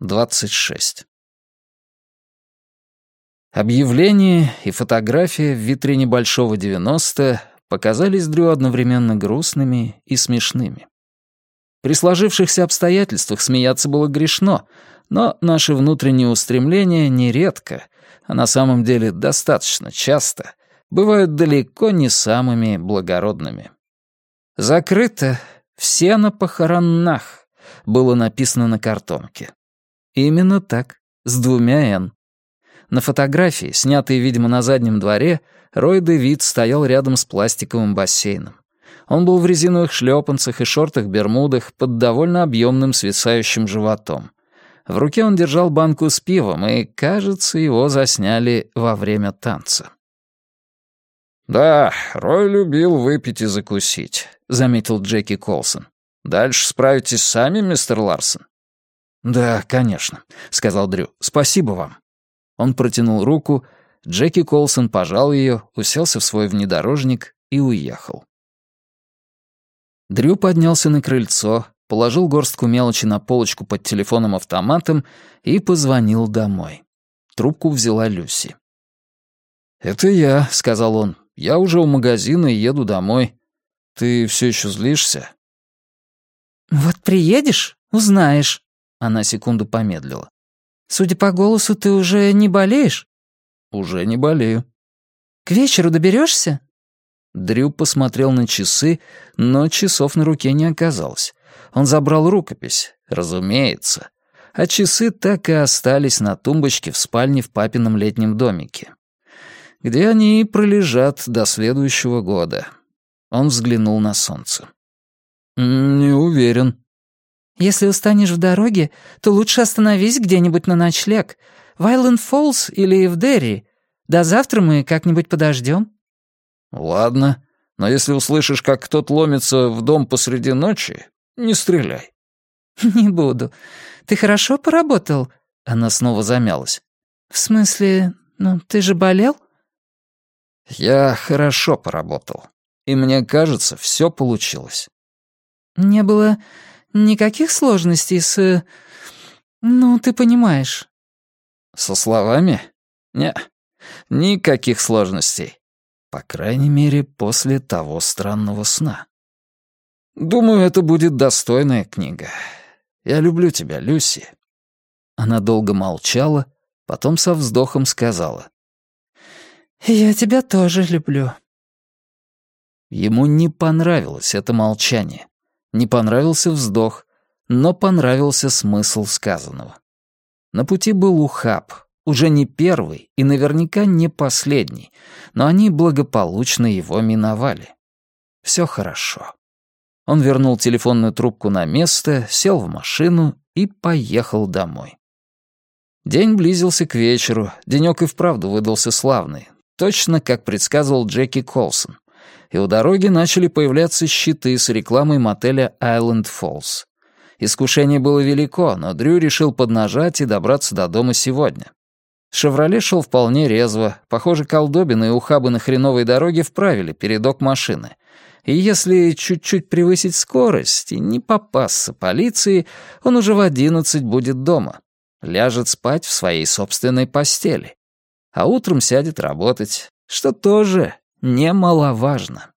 26. Объявление и фотография в витрине Большого 90 показались Дрю одновременно грустными и смешными. При сложившихся обстоятельствах смеяться было грешно, но наши внутренние устремления нередко, а на самом деле достаточно часто, бывают далеко не самыми благородными. «Закрыто все на похоронах», было написано на картонке. Именно так, с двумя «Н». На фотографии, снятой, видимо, на заднем дворе, Рой Дэвид стоял рядом с пластиковым бассейном. Он был в резиновых шлепанцах и шортах-бермудах под довольно объемным свисающим животом. В руке он держал банку с пивом, и, кажется, его засняли во время танца. «Да, Рой любил выпить и закусить», — заметил Джеки Колсон. «Дальше справитесь сами, мистер Ларсон?» «Да, конечно», — сказал Дрю. «Спасибо вам». Он протянул руку, Джеки Колсон пожал ее, уселся в свой внедорожник и уехал. Дрю поднялся на крыльцо, положил горстку мелочи на полочку под телефоном-автоматом и позвонил домой. Трубку взяла Люси. «Это я», — сказал он. «Я уже у магазина и еду домой. Ты все еще злишься?» «Вот приедешь, узнаешь», — она секунду помедлила. Судя по голосу, ты уже не болеешь?» «Уже не болею». «К вечеру доберешься? Дрю посмотрел на часы, но часов на руке не оказалось. Он забрал рукопись, разумеется. А часы так и остались на тумбочке в спальне в папином летнем домике. Где они и пролежат до следующего года. Он взглянул на солнце. «Не уверен», если устанешь в дороге, то лучше остановись где-нибудь на ночлег. В Айленд Фоллс или в Дерри. До завтра мы как-нибудь подождем. Ладно, но если услышишь, как кто-то ломится в дом посреди ночи, не стреляй. Не буду. Ты хорошо поработал? Она снова замялась. В смысле, ну ты же болел? Я хорошо поработал. И мне кажется, все получилось. Не было Никаких сложностей с... Ну, ты понимаешь. Со словами? Не, никаких сложностей. По крайней мере, после того странного сна. Думаю, это будет достойная книга. Я люблю тебя, Люси. Она долго молчала, потом со вздохом сказала. «Я тебя тоже люблю». Ему не понравилось это молчание. Не понравился вздох, но понравился смысл сказанного. На пути был ухаб, уже не первый и наверняка не последний, но они благополучно его миновали. Все хорошо. Он вернул телефонную трубку на место, сел в машину и поехал домой. День близился к вечеру, денек и вправду выдался славный, точно как предсказывал Джеки Колсон и у дороги начали появляться щиты с рекламой мотеля Island Falls. Искушение было велико, но Дрю решил поднажать и добраться до дома сегодня. «Шевроле» шел вполне резво. Похоже, колдобины и ухабы на хреновой дороге вправили передок машины. И если чуть-чуть превысить скорость и не попасться полиции, он уже в одиннадцать будет дома. Ляжет спать в своей собственной постели. А утром сядет работать, что тоже немаловажно.